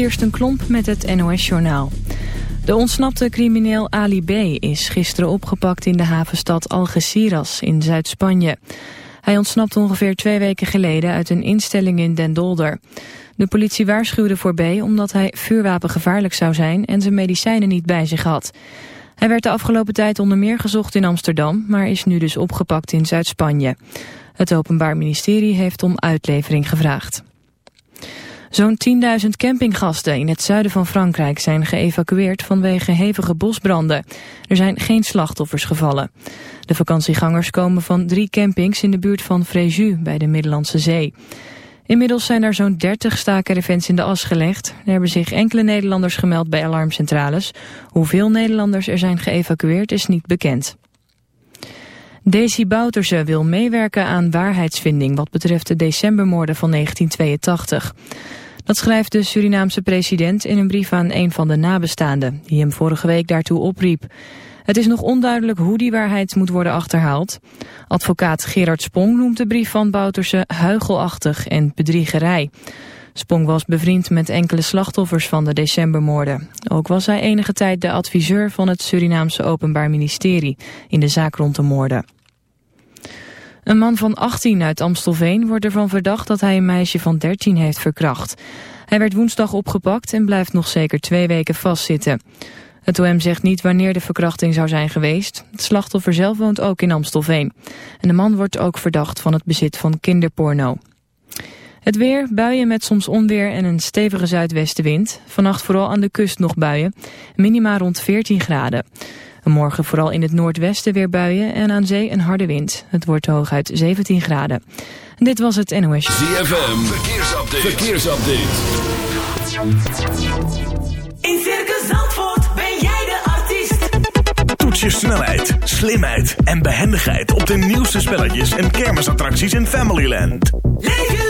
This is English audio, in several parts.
Kirsten Klomp met het NOS-journaal. De ontsnapte crimineel Ali B. is gisteren opgepakt in de havenstad Algeciras in Zuid-Spanje. Hij ontsnapte ongeveer twee weken geleden uit een instelling in Den Dolder. De politie waarschuwde voor B. omdat hij vuurwapengevaarlijk zou zijn en zijn medicijnen niet bij zich had. Hij werd de afgelopen tijd onder meer gezocht in Amsterdam, maar is nu dus opgepakt in Zuid-Spanje. Het Openbaar Ministerie heeft om uitlevering gevraagd. Zo'n 10.000 campinggasten in het zuiden van Frankrijk zijn geëvacueerd vanwege hevige bosbranden. Er zijn geen slachtoffers gevallen. De vakantiegangers komen van drie campings in de buurt van Fréjus bij de Middellandse Zee. Inmiddels zijn er zo'n 30 staakerevents in de as gelegd. Er hebben zich enkele Nederlanders gemeld bij alarmcentrales. Hoeveel Nederlanders er zijn geëvacueerd is niet bekend. Daisy Bouterse wil meewerken aan waarheidsvinding wat betreft de decembermoorden van 1982. Dat schrijft de Surinaamse president in een brief aan een van de nabestaanden, die hem vorige week daartoe opriep. Het is nog onduidelijk hoe die waarheid moet worden achterhaald. Advocaat Gerard Spong noemt de brief van Bouterse huigelachtig en bedriegerij. Spong was bevriend met enkele slachtoffers van de decembermoorden. Ook was hij enige tijd de adviseur van het Surinaamse Openbaar Ministerie in de zaak rond de moorden. Een man van 18 uit Amstelveen wordt ervan verdacht dat hij een meisje van 13 heeft verkracht. Hij werd woensdag opgepakt en blijft nog zeker twee weken vastzitten. Het OM zegt niet wanneer de verkrachting zou zijn geweest. Het slachtoffer zelf woont ook in Amstelveen. En de man wordt ook verdacht van het bezit van kinderporno. Het weer, buien met soms onweer en een stevige zuidwestenwind. Vannacht vooral aan de kust nog buien. Minima rond 14 graden. Morgen vooral in het noordwesten weer buien en aan zee een harde wind. Het wordt hooguit 17 graden. Dit was het NOS. ZFM, verkeersupdate. verkeersupdate. In Circus Zandvoort ben jij de artiest. Toets je snelheid, slimheid en behendigheid op de nieuwste spelletjes en kermisattracties in Familyland. Leef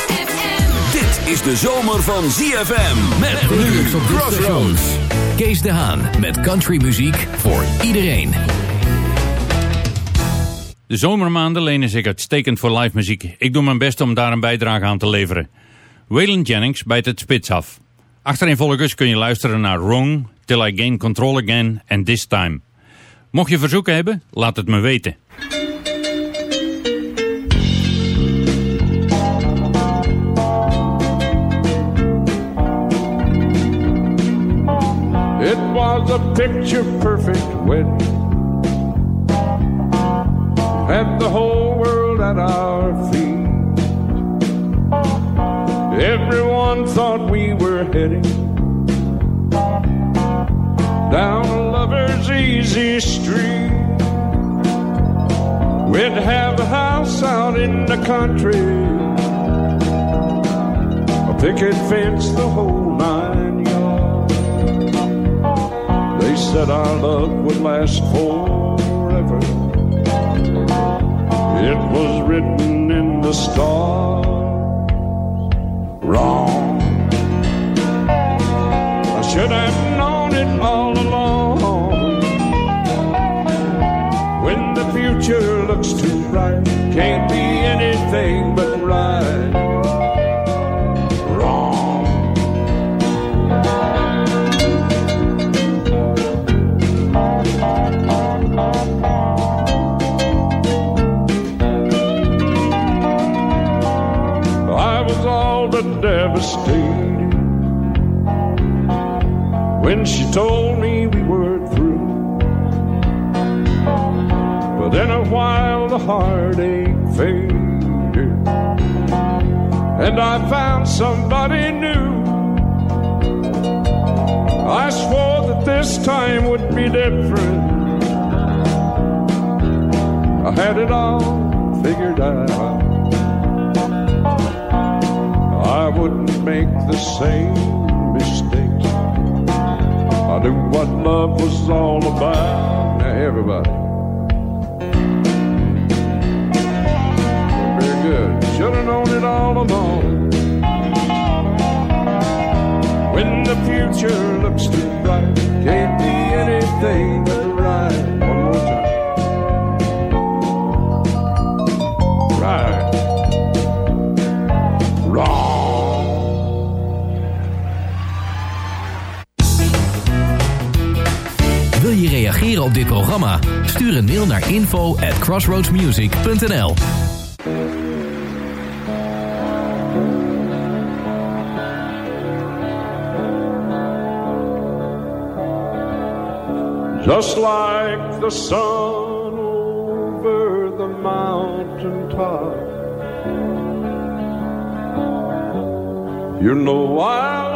Is de zomer van ZFM. Met nu Crossroads. Kees de Haan met countrymuziek voor iedereen. De zomermaanden lenen zich uitstekend voor live muziek. Ik doe mijn best om daar een bijdrage aan te leveren. Waylon Jennings bijt het spits af. Achtereenvolgens kun je luisteren naar Wrong, Till I Gain Control Again en This Time. Mocht je verzoeken hebben, laat het me weten. Was a picture perfect wedding. Had the whole world at our feet. Everyone thought we were heading down a lover's easy street. We'd have a house out in the country, a picket fence, the whole said our love would last forever. It was written in the stars. Wrong. I should have known it all along. When the future looks too bright, can't be anything but right. Devastated when she told me we were through. But in a while the heartache faded, and I found somebody new. I swore that this time would be different. I had it all figured out. Wouldn't make the same mistakes. I knew what love was all about. Now, everybody. Very good. Should have known it all along. When the future looks too bright, can't be anything reageren op dit programma? Stuur een mail naar info at crossroadsmusic.nl Just like the sun over the mountain top. You know I'll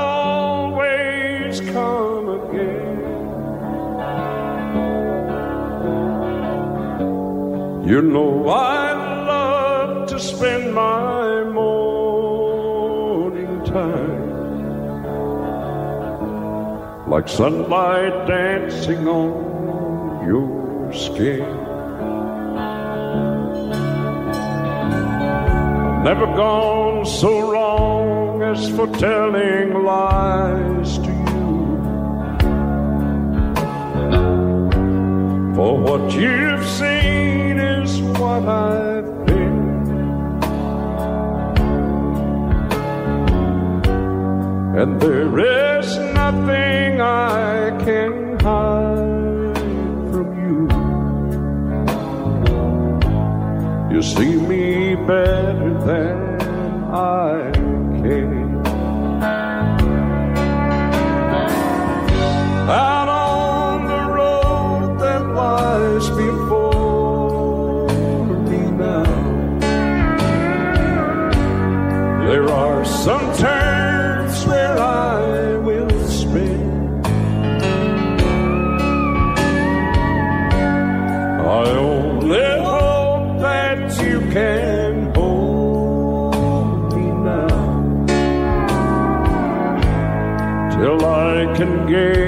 You know I love to spend my morning time like sunlight dancing on your skin. Never gone so wrong as for telling lies to you. For what you've seen what I've been. And there is nothing I can hide from you. You see me better than I can. Are some turns where I will spin. I only hope that you can hold me now till I can gain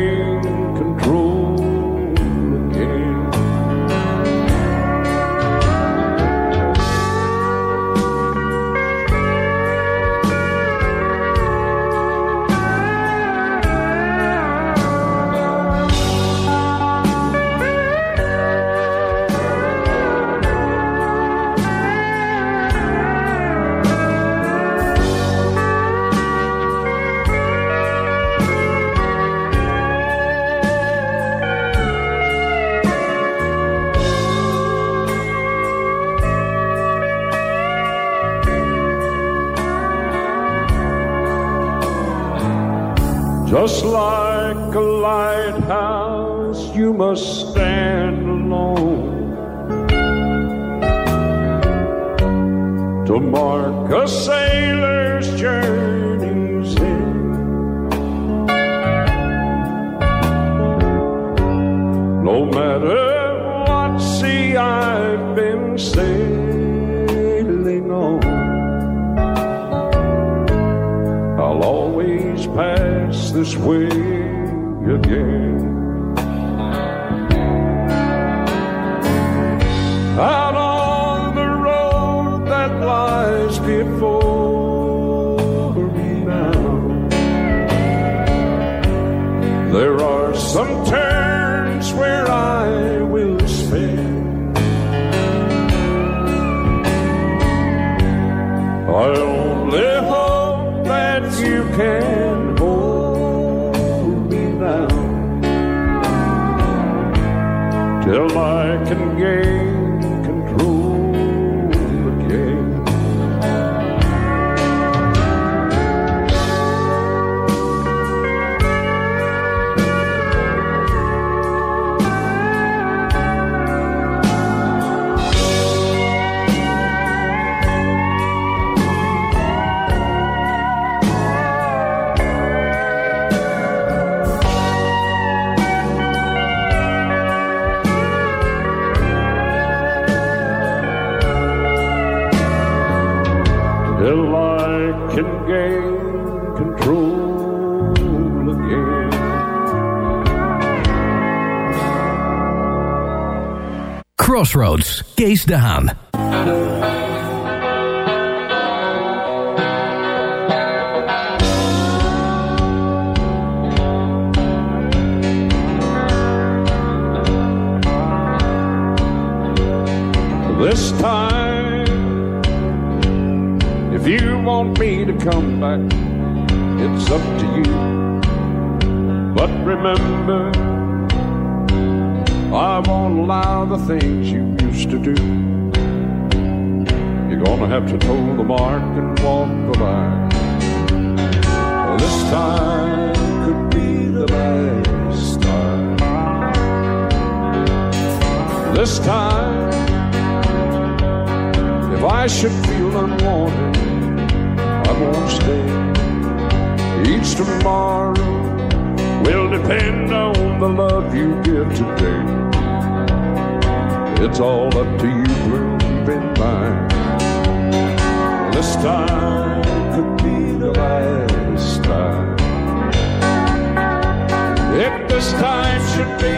must stand alone to mark a sailor's journey's end. No matter what sea I've been sailing on. I'll always pass this way again. I Crossroads, Kees de Haan. This time, if you want me to come back, it's up to you. But remember, I won't allow the things you used to do. You're gonna have to toe the mark and walk the line. This time could be the last time. This time, if I should feel unwanted, I won't stay. Each tomorrow will depend on the love you give today. It's all up to you, keep in mind. This time could be the last time. If this time should be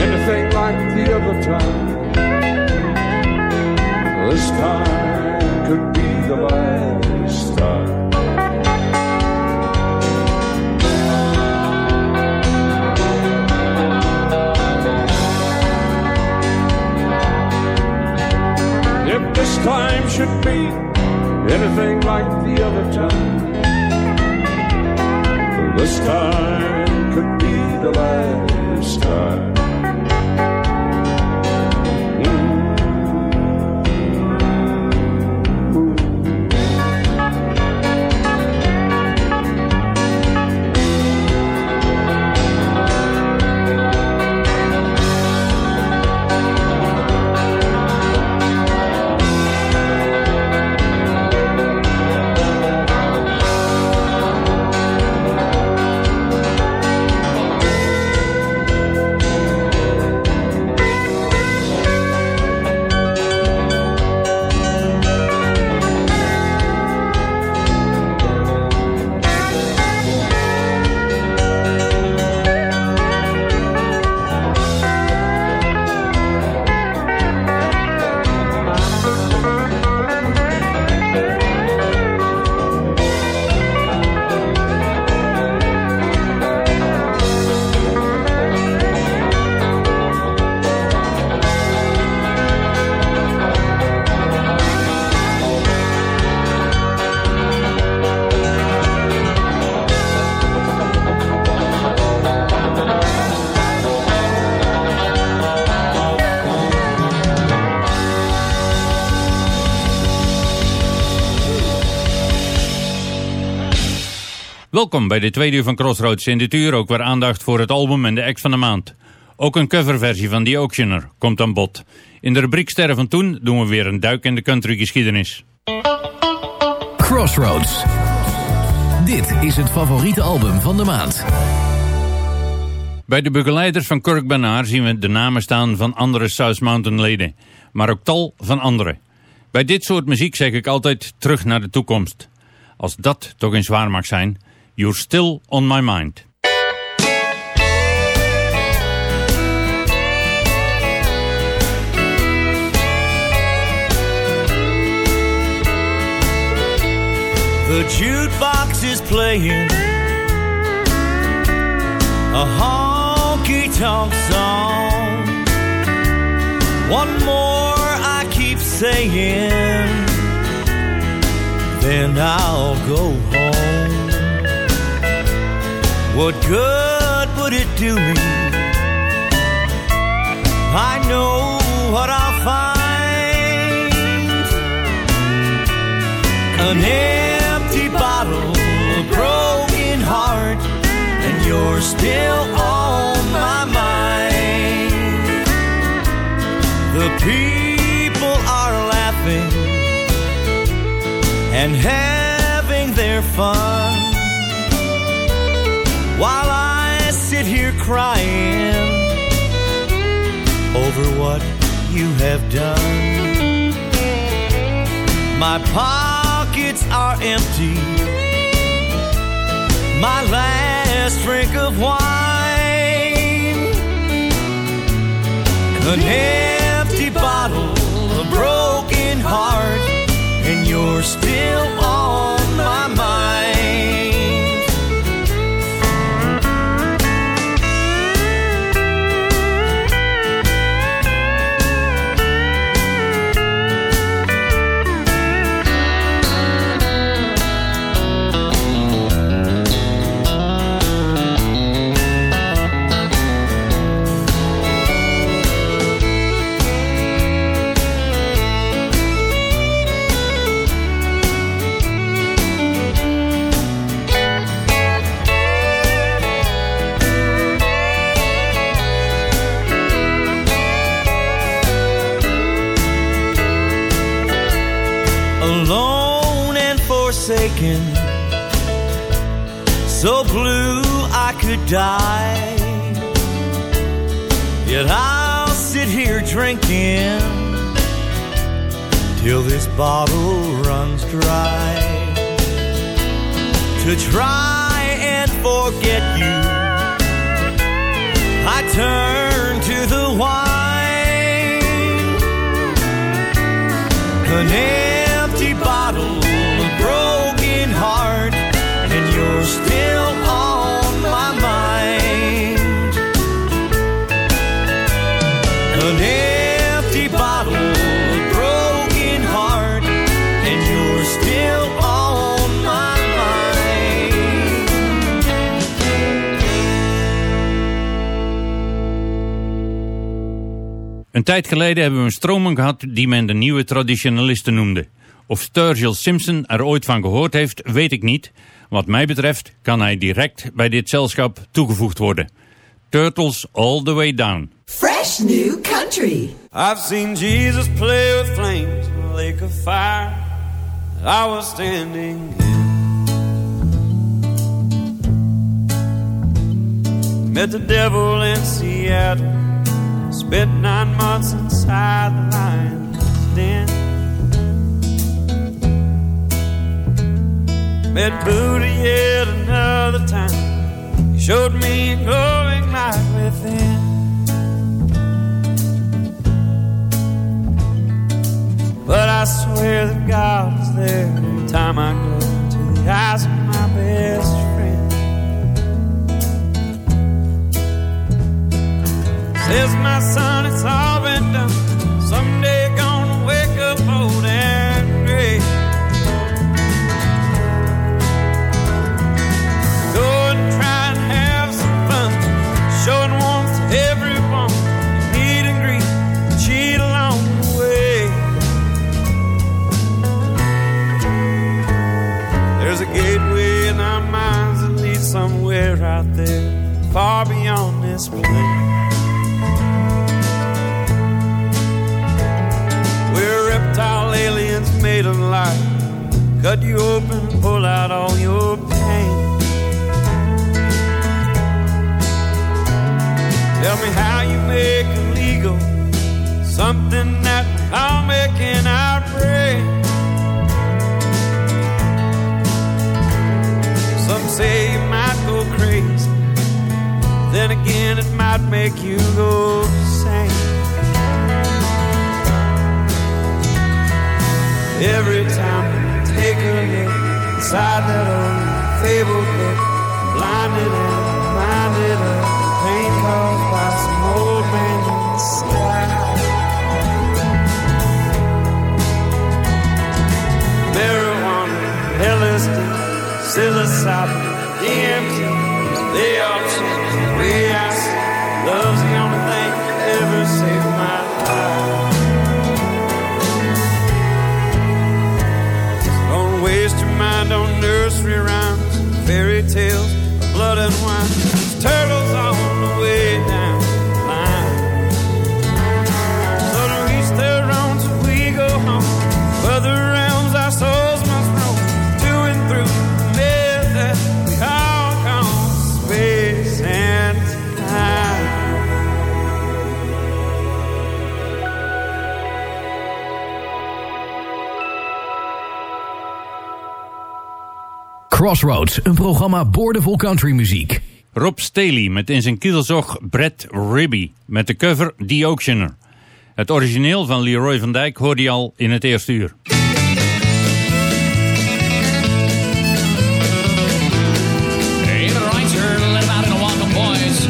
anything like the other time, this time time should be anything like the other time, this time could be the last Welkom bij de tweede uur van Crossroads. In dit uur ook weer aandacht voor het album en de act van de maand. Ook een coverversie van The Auctioneer komt aan bod. In de rubriek Sterren van Toen doen we weer een duik in de countrygeschiedenis. Crossroads. Dit is het favoriete album van de maand. Bij de begeleiders van Kirk Bernard zien we de namen staan van andere South Mountain leden. Maar ook tal van anderen. Bij dit soort muziek zeg ik altijd terug naar de toekomst. Als dat toch eens waar mag zijn, you're still on my mind. The jukebox is playing a talk song. One more I keep saying, then I'll go home. What good would it do me? I know what I'll find an empty bottle, a broken heart, and you're still on my mind. The people are laughing and having their fun while I sit here crying over what you have done. My pockets are empty. My last drink of wine. An empty bottle, a broken heart, and you're still alone and forsaken. So blue I could die. Yet I'll sit here drinking till this bottle runs dry. To try and forget you, I turn to the wine. An Een tijd geleden hebben we een stroming gehad die men de nieuwe traditionalisten noemde. Of Sturgill Simpson er ooit van gehoord heeft, weet ik niet. Wat mij betreft kan hij direct bij dit zelschap toegevoegd worden. Turtles All The Way Down. Fresh new country. I've seen Jesus play with flames in a lake of fire I was standing in. Met the devil in Seattle, spent nine months inside the lion's den. Met Buddha yet another time, he showed me a glowing light within. But I swear that God is there every time I go to the eyes of my best friend. Somewhere out there, far beyond this place. Cut you open pull out all your pain. Tell me how you make illegal something that I'll make an outrage. Some say you might go crazy. Then again, it might make you go sane. Every time pyramid, inside that old fabled book, blinded and blinded of the pain caused by some old man's in. Marijuana, LSD, psilocybin, DMT, they are. Of blood Crossroads, een programma boordevol countrymuziek. Rob Staley met in zijn kielzog Brett Ribby met de cover The Auctioneer. Het origineel van Leroy van Dijk hoorde je al in het eerste uur. Hey, the rights are let him out in a welcome boys.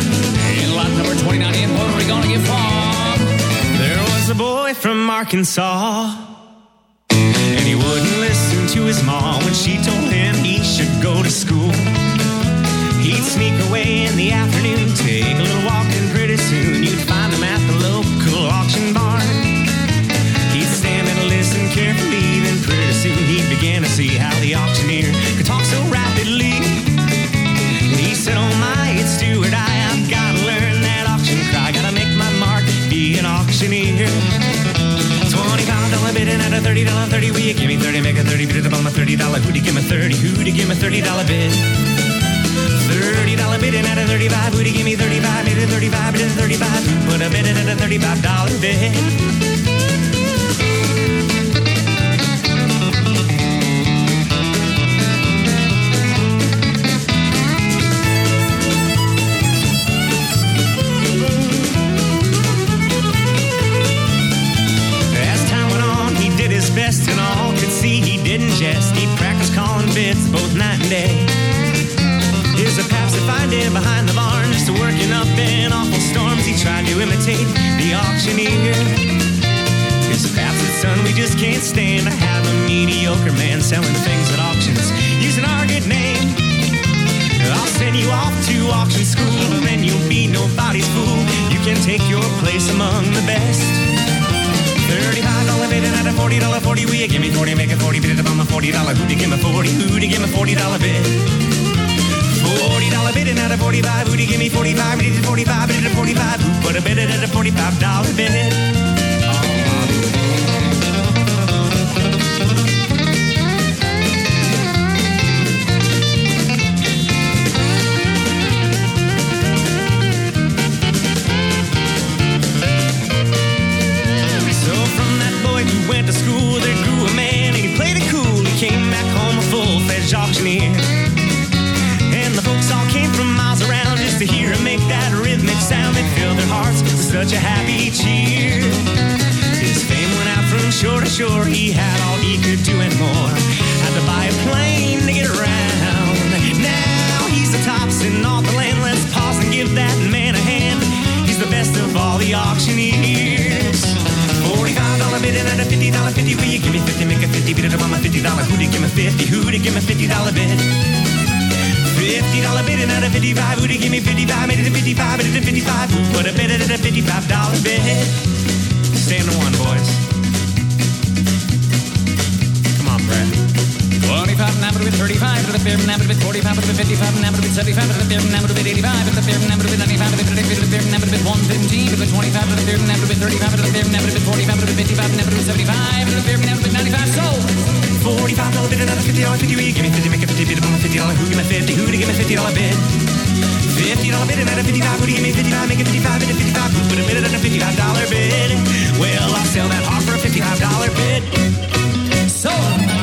In lot number 29 in Puerto Rico, gonna get far. There was a boy from Arkansas, and he wouldn't listen to his mom when she told should go to school. He'd sneak away in the afternoon, take a little a thirty dollar thirty, will you give me thirty? Make a thirty bid on my thirty dollar. Who'd give me thirty? Who'd give me thirty dollar bid? Thirty dollar bid and at a thirty-five, who'd you give me thirty-five? Bid at thirty-five, bid at thirty-five. Put a bid in at a thirty-five dollar bid. Did and all could see he didn't jest. He practiced calling bids both night and day. Here's a paps to find him behind the barn, just working up in awful storms. He tried to imitate the auctioneer. Here's a paps that son we just can't stand to have a mediocre man selling things at auctions using our good name. I'll send you off to auction school, and then you'll be nobody's fool. You can take your place among the best. Thirty-five dollar bid and at a forty dollar forty, you give me forty? Make a forty bid on my forty dollar. Who'd give me forty? Who'd give me forty dollar bid? Forty dollar bid and at a forty-five, who'd give me forty-five? Bid at forty-five, bid at forty-five. Who put a bid at a forty-five dollar bid? 55 number with 75 to the fair number with 95 sold. Forty-five dollar bid, another fifty dollar fifty. Will give me fifty? Make a fifty bid on my fifty dollar. Who give me fifty? Who to give me fifty dollar bid? Fifty dollar bid, another fifty-five. Who to give me fifty-five? Make a fifty-five bid, a fifty-five. Who put a bid at a fifty-five dollar bid? Well, I'll sell that hog for a fifty-five dollar bid. Sold.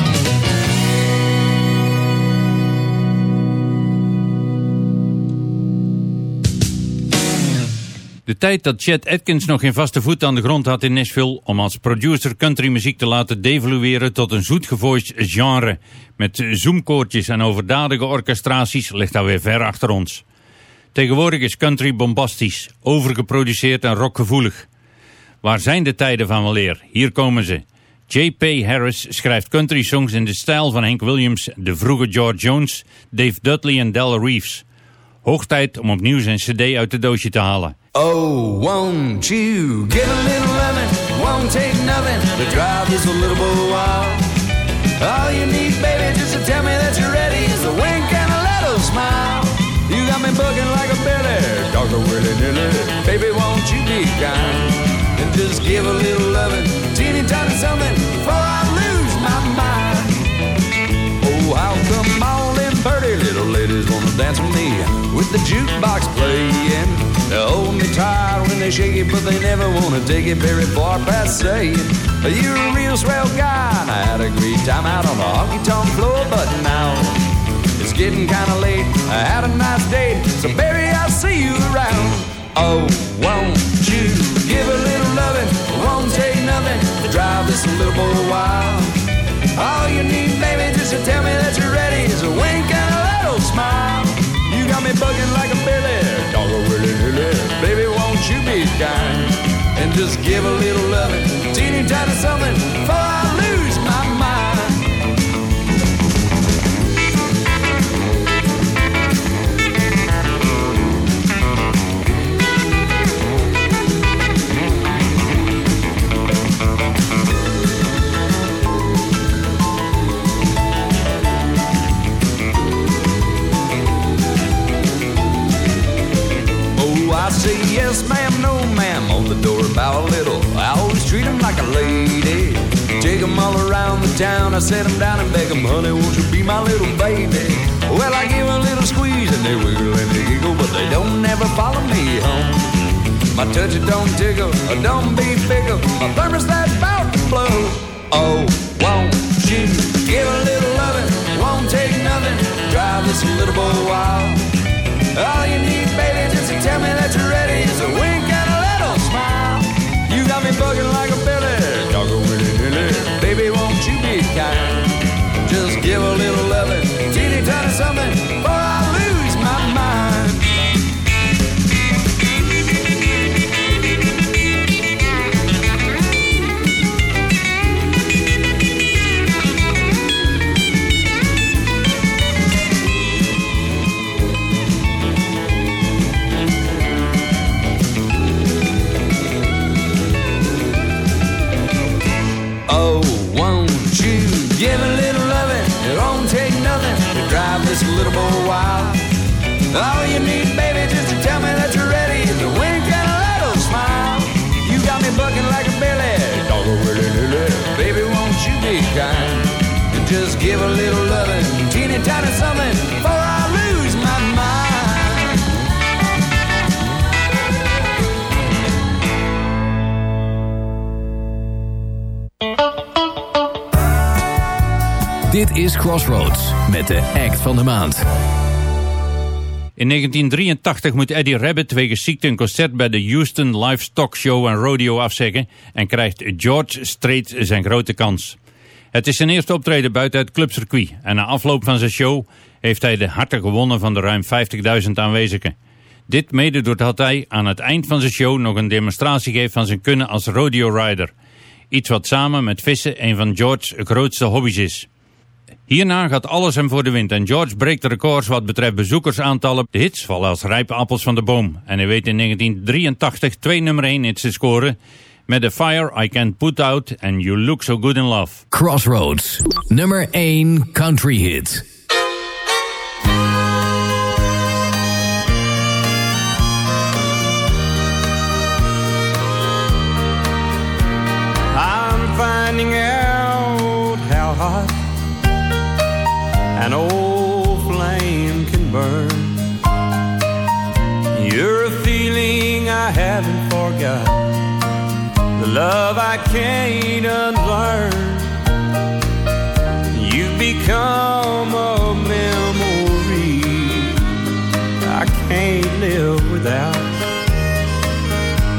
De tijd dat Chet Atkins nog geen vaste voet aan de grond had in Nashville om als producer countrymuziek te laten devalueren tot een zoetgevoiced genre met zoomkoortjes en overdadige orchestraties ligt alweer ver achter ons. Tegenwoordig is country bombastisch, overgeproduceerd en rockgevoelig. Waar zijn de tijden van weleer? Hier komen ze. J.P. Harris schrijft country songs in de stijl van Hank Williams, de vroege George Jones, Dave Dudley en Del Reeves. Hoog tijd om opnieuw zijn cd uit de doosje te halen. Oh, won't you give a little loving, won't take nothing The drive is a little bit wild. All you need, baby, just to tell me that you're ready is a wink and a little smile. You got me bugging like a belly. willy-nilly. Baby, won't you be kind and just give a little lovin', teeny tiny something the jukebox playing? They hold me tight when they shake it, but they never wanna take it very far past saying you're a real swell guy. And I had a great time out on the honky tonk floor, but now it's getting kinda late. I had a nice date, so baby, I'll see you around. Oh, won't you give a little loving? Won't take nothing to drive this little boy wild. All you need, baby, just to tell me that you're ready is a wink and a little smile. You got me bugging just give a little loving, teeny tiny something before I lose my mind. Oh, I say yes, ma'am, door, bow a little. I always treat 'em like a lady. Take 'em all around the town. I set 'em down and beg 'em, honey, won't you be my little baby? Well, I give a little squeeze and they wiggle and they giggle, but they don't never follow me home. My touch it don't tickle, or don't be fickle. My thermostat's about to blow. Oh, won't you give a little loving? Won't take nothing. Drive this little boy wild. All you need, baby, just to tell me that you're ready is a wink bugging like a billy, dog a willy nilly. Baby, won't you be kind? Just give a little loving, teeny tiny something, little boy wild. All you need, baby, just to tell me that you're ready is a wink and a little smile. You got me bucking like a billy, dog a willy nilly. Baby, won't you be kind and just give a little is Crossroads met de act van de maand. In 1983 moet Eddie Rabbit wegens ziekte een concert bij de Houston Livestock Show en Rodeo afzeggen en krijgt George Strait zijn grote kans. Het is zijn eerste optreden buiten het clubcircuit en na afloop van zijn show heeft hij de harten gewonnen van de ruim 50.000 aanwezigen. Dit mede doordat hij aan het eind van zijn show nog een demonstratie geeft van zijn kunnen als rodeo rider. Iets wat samen met vissen een van George's grootste hobby's is. Hierna gaat alles hem voor de wind en George breekt de records wat betreft bezoekersaantallen. De hits vallen als rijpe appels van de boom. En hij weet in 1983 twee nummer 1 hits te scoren met The Fire I Can't Put Out en You Look So Good in Love. Crossroads, nummer 1 country hit. An old flame can burn. You're a feeling I haven't forgot, the love I can't unlearn. You've become a memory I can't live without.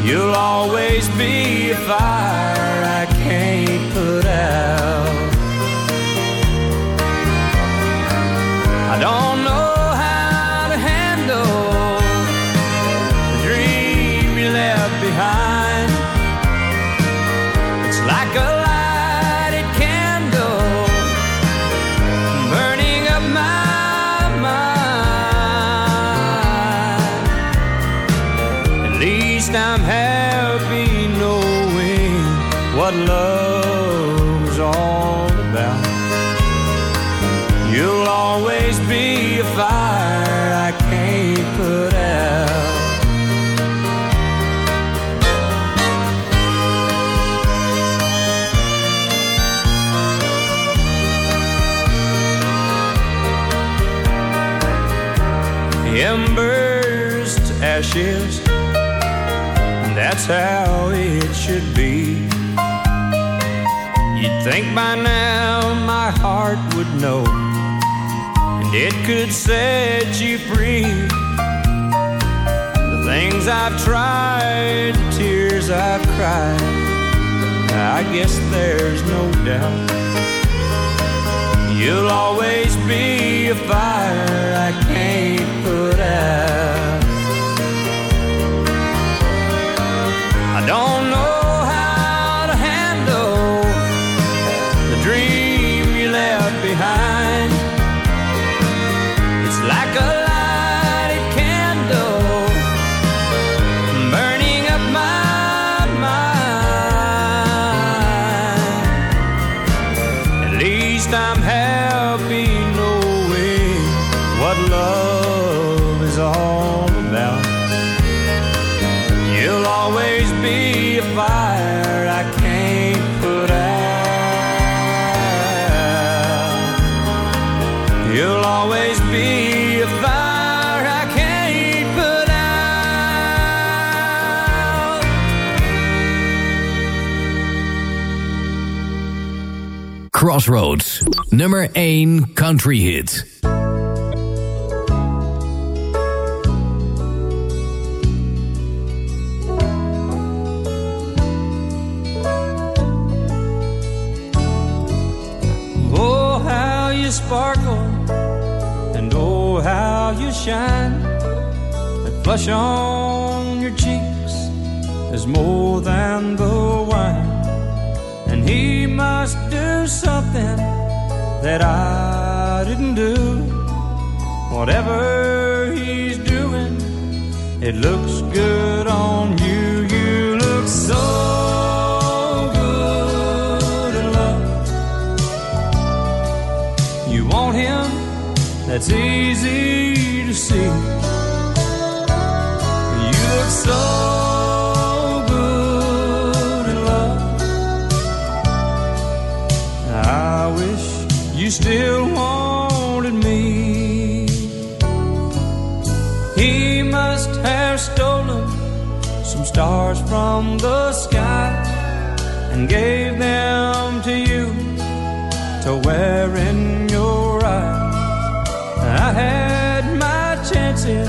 You'll always be a fire by now my heart would know, and it could set you free. The things I've tried, tears I've cried, I guess there's no doubt. You'll always be a fire I can't put out. Crossroads, nummer 1 country hit. Oh, how you sparkle, and oh, how you shine. That flush on your cheeks is more than the wine. He must do something that I didn't do. Whatever he's doing, it looks good on you. You look so good in love. You want him, that's easy to see. You look so stars from the sky and gave them to you to wear in your eyes. I had my chances,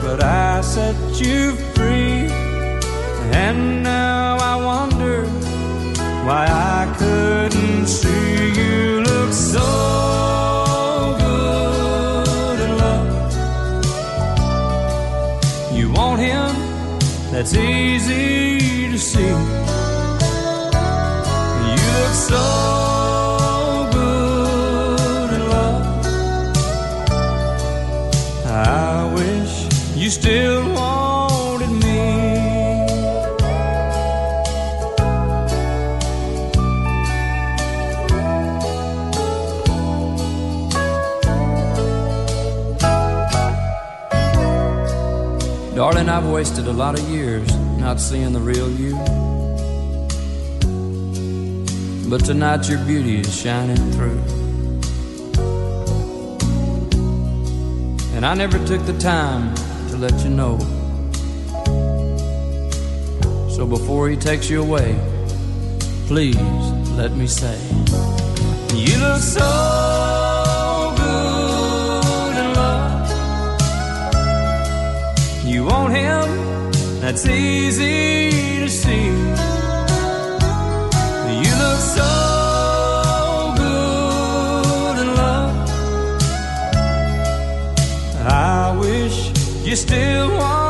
but I set you free. And now I wonder why I couldn't see you look so that's easy to see. You look so good in love. I wish you still I've wasted a lot of years not seeing the real you. But tonight your beauty is shining through. And I never took the time to let you know. So before he takes you away, please let me say, You look so want him, that's easy to see. You look so good in love. I wish you still wanted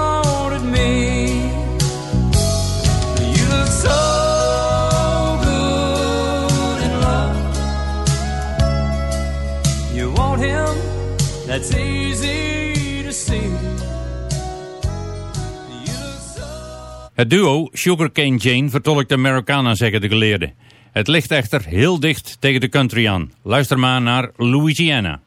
Het duo Sugarcane Jane vertolkt Americana, zeggen de geleerden. Het ligt echter heel dicht tegen de country aan. Luister maar naar Louisiana.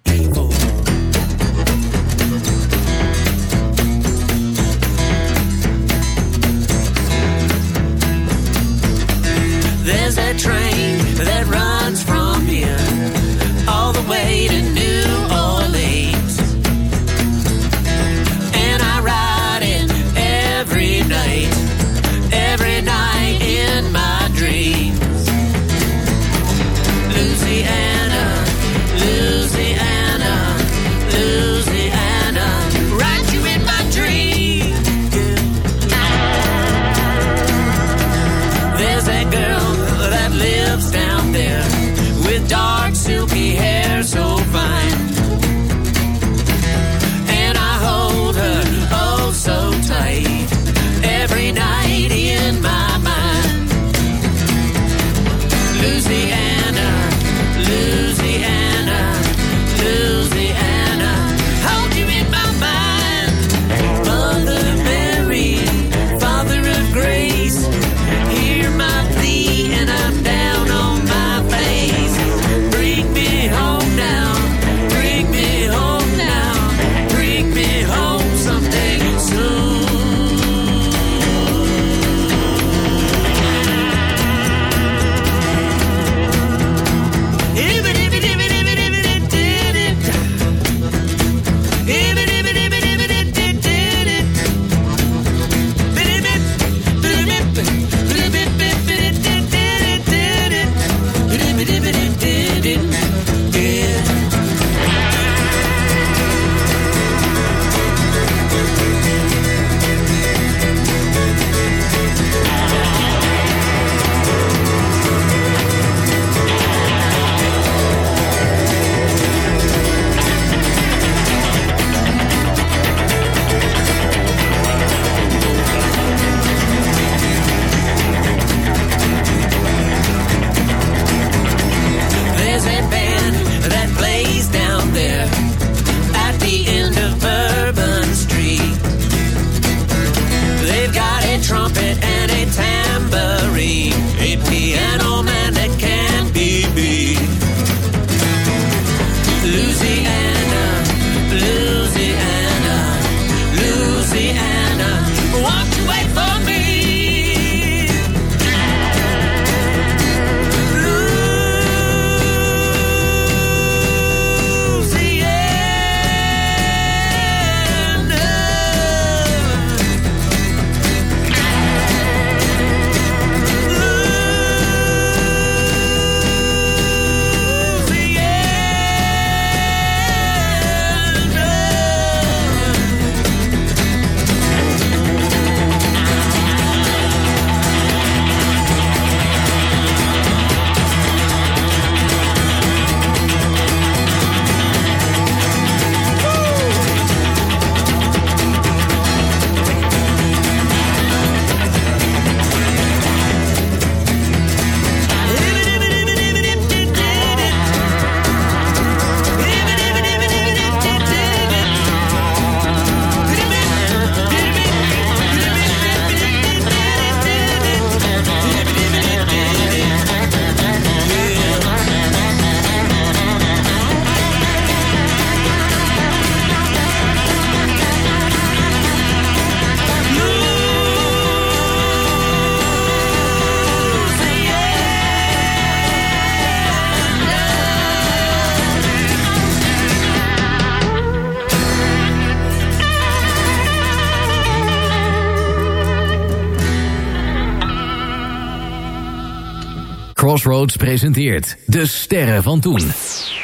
Crossroads presenteert De Sterren van Toen.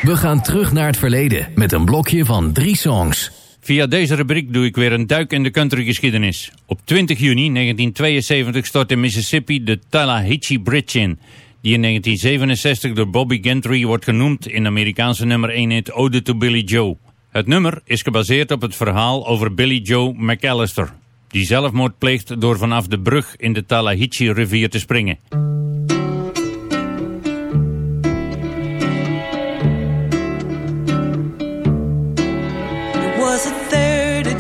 We gaan terug naar het verleden met een blokje van drie songs. Via deze rubriek doe ik weer een duik in de countrygeschiedenis. Op 20 juni 1972 stort in Mississippi de Tallahatchie Bridge in... die in 1967 door Bobby Gentry wordt genoemd in Amerikaanse nummer 1 hit Ode to Billy Joe. Het nummer is gebaseerd op het verhaal over Billy Joe McAllister... die zelfmoord pleegt door vanaf de brug in de Tallahatchie rivier te springen.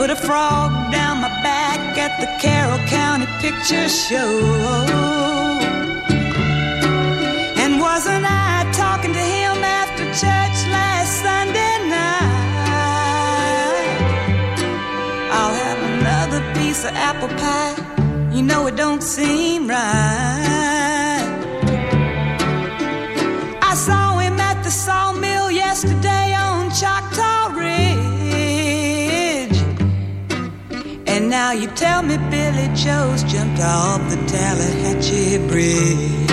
put a frog down my back at the Carroll County Picture Show. And wasn't I talking to him after church last Sunday night? I'll have another piece of apple pie. You know it don't seem right. Now you tell me Billie Joe's jumped off the Tallahatchie Bridge.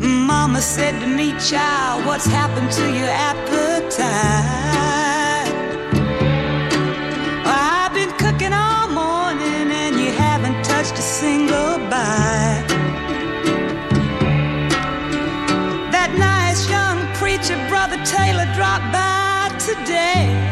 Mama said to me, child, what's happened to your appetite? I've been cooking all morning and you haven't touched a single bite. That nice young preacher, Brother Taylor, dropped by today.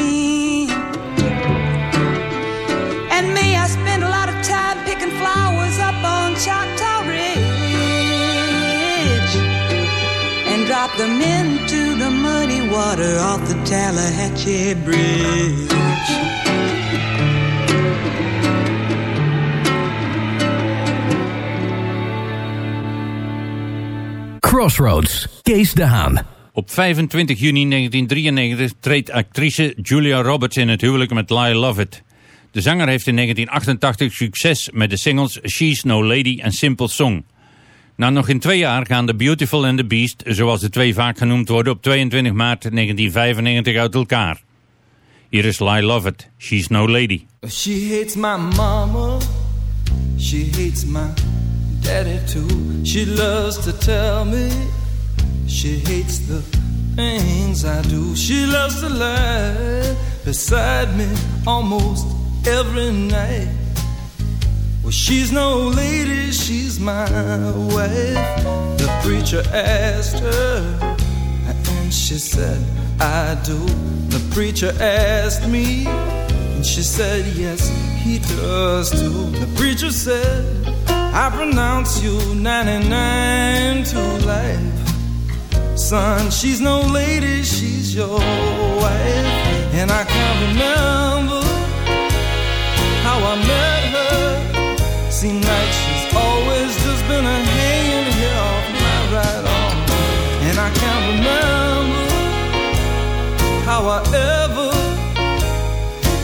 Them into the muddy water off the Tallahatchie Bridge. Crossroads, Kees de Haan. Op 25 juni 1993 treedt actrice Julia Roberts in het huwelijk met Lyle Lovett. De zanger heeft in 1988 succes met de singles She's No Lady en Simple Song. Na nog in twee jaar gaan The Beautiful and the Beast, zoals de twee vaak genoemd worden, op 22 maart 1995 uit elkaar. Hier is Lyle Lovett, She's No Lady. She hates my mama. She hates my daddy too. She loves to tell me she hates the things I do. She loves to lie beside me almost every night. Well, she's no lady, she's my wife. The preacher asked her, and she said, I do. The preacher asked me, and she said, Yes, he does too. The preacher said, I pronounce you 99 to life. Son, she's no lady, she's your wife. And I can't remember how I met. Seem like she's always just been a hanging here off my right arm. And I can't remember how I ever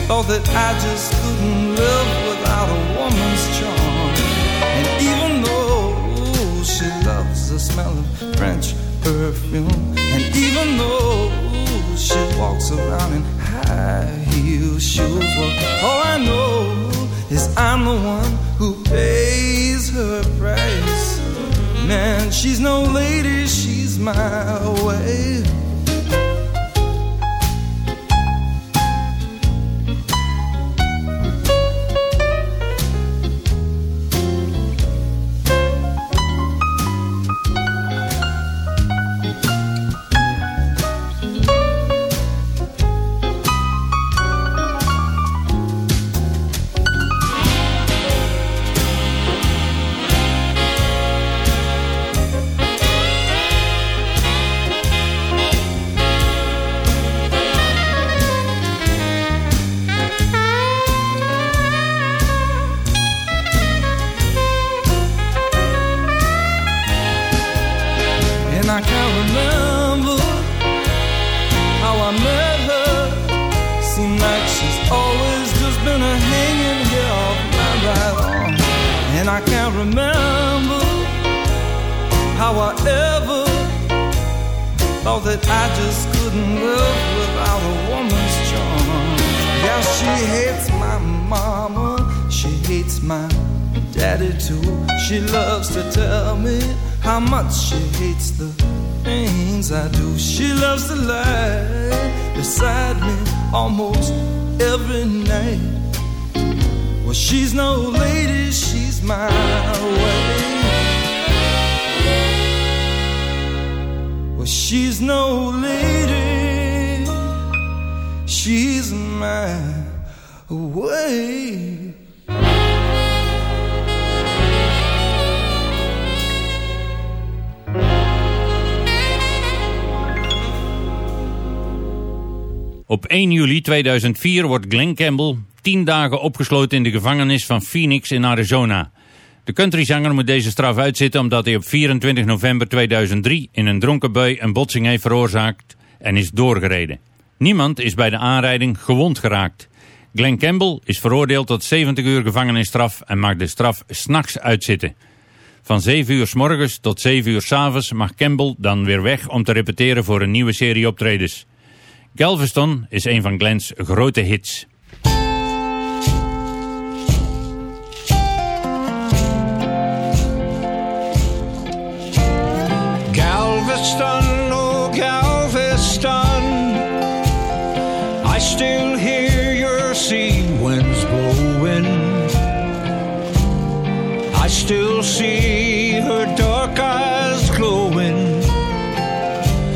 thought that I just couldn't live without a woman's charm. And even though she loves the smell of French perfume, and even though she walks around in high heel shoes, well, all I know is I'm the one who pays her price. Man, she's no lady, she's my wife. I can't remember how I ever thought that I just couldn't live without a woman's charm. Yeah, she hates my mama, she hates my daddy too. She loves to tell me how much she hates the things I do. She loves to lie beside me almost every night. Well, she's no lady, she's my wife. Well, she's no lady, she's my wife. Op 1 juli 2004 wordt Glenn Campbell 10 dagen opgesloten in de gevangenis van Phoenix in Arizona. De countryzanger moet deze straf uitzitten omdat hij op 24 november 2003 in een dronken bui een botsing heeft veroorzaakt en is doorgereden. Niemand is bij de aanrijding gewond geraakt. Glenn Campbell is veroordeeld tot 70 uur gevangenisstraf en mag de straf s'nachts uitzitten. Van 7 uur s morgens tot 7 uur s avonds mag Campbell dan weer weg om te repeteren voor een nieuwe serie optredens. Galveston is een van Glenn's grote hits. Still see her dark eyes glowing.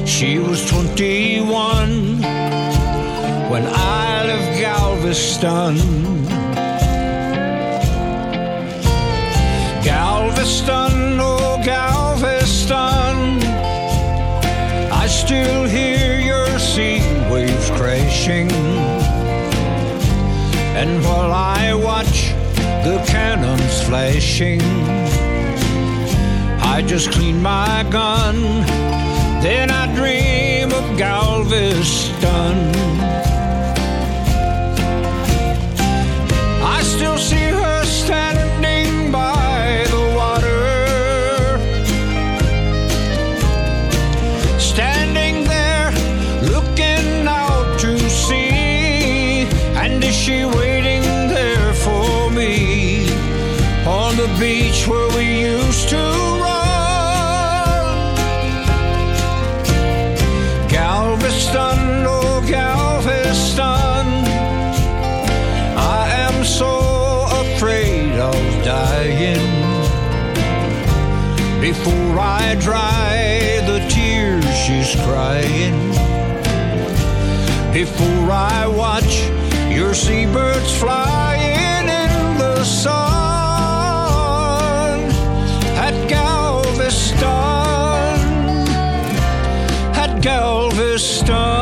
She was 21 when I left Galveston. Galveston, oh Galveston, I still hear your sea waves crashing. And while I watch the cannons flashing, I just clean my gun, then I dream of Galveston. Before I watch your seabirds flying in the sun at Galveston, at Galveston.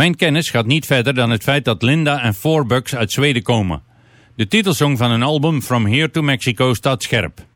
Mijn kennis gaat niet verder dan het feit dat Linda en Four Bucks uit Zweden komen. De titelsong van hun album From Here to Mexico staat scherp.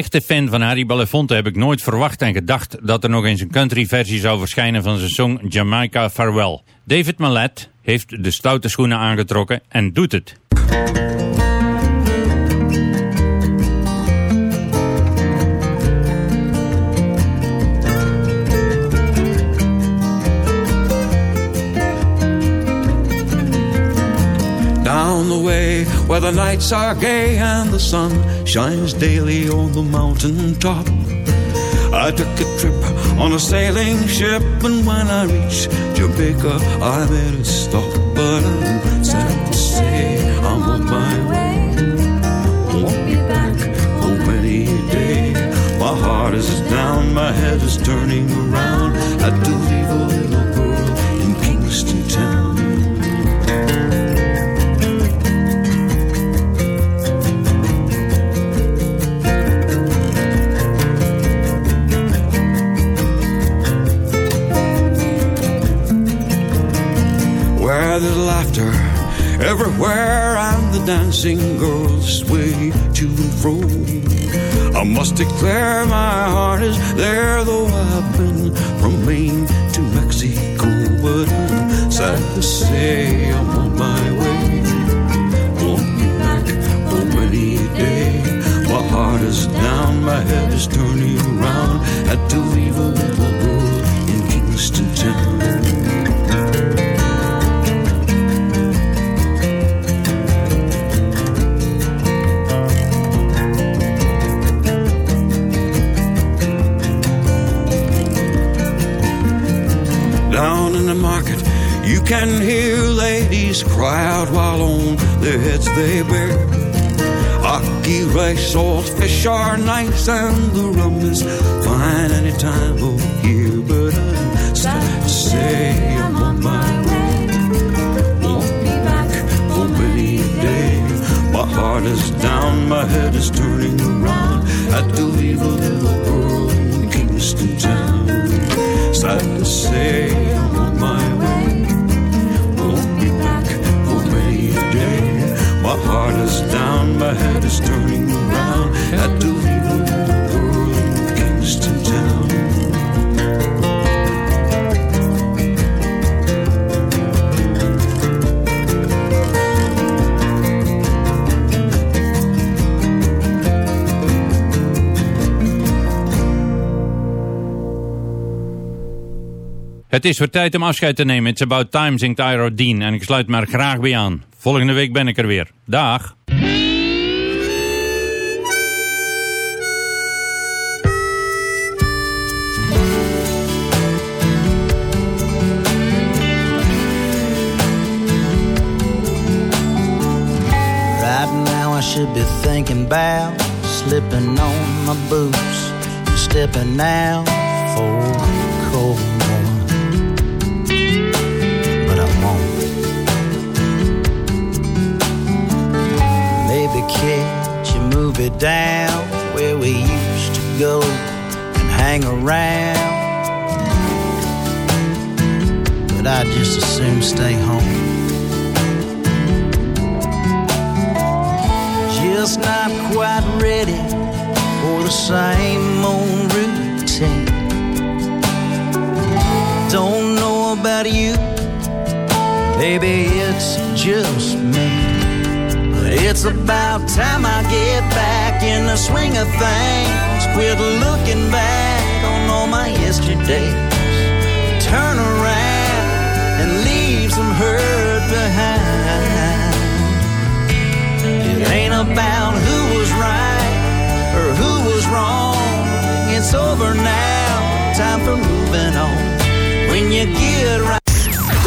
Echte fan van Harry Belafonte heb ik nooit verwacht en gedacht dat er nog eens een country versie zou verschijnen van zijn song Jamaica Farewell. David Mallet heeft de stoute schoenen aangetrokken en doet het. Down the way where the nights are gay and the sun shines daily on the mountain top. I took a trip on a sailing ship, and when I reached Jamaica, I made a stop. But I'm sad to say I'm on my way. Won't be back for many a day. My heart is down, my head is turning around. Had to dancing girls sway to and fro. I must declare my heart is there, though I've been from Maine to Mexico. But I'm sad to say I'm on my way. Won't be back for many a day. My heart is down, my head is turning around. Had to leave can hear ladies cry out while on their heads they bear. Ackee rice, salt fish are nice, and the rum is fine any time of year. But I'm sad to say I'm on my way. Won't be back for many a day. My heart is down, my head is turning around. Had to leave a little girl in Kingston town. Sad to say I'm My heart is down, my head is turning around. To leave a little girl in Kingston town. Het is weer tijd om afscheid te nemen. It's about time, zingt Iro Dean. En ik sluit me er graag bij aan. Volgende week ben ik er weer. Dag. I should be thinking about slipping on my boots, stepping out for Maybe catch a movie down where we used to go and hang around. But I'd just as soon stay home. just not quite ready for the same old routine. Don't know about you, baby, it's just me. It's about time I get back in the swing of things. Quit looking back on all my yesterdays. Turn around and leave some hurt behind. It ain't about who was right or who was wrong. It's over now, time for moving on. When you get right.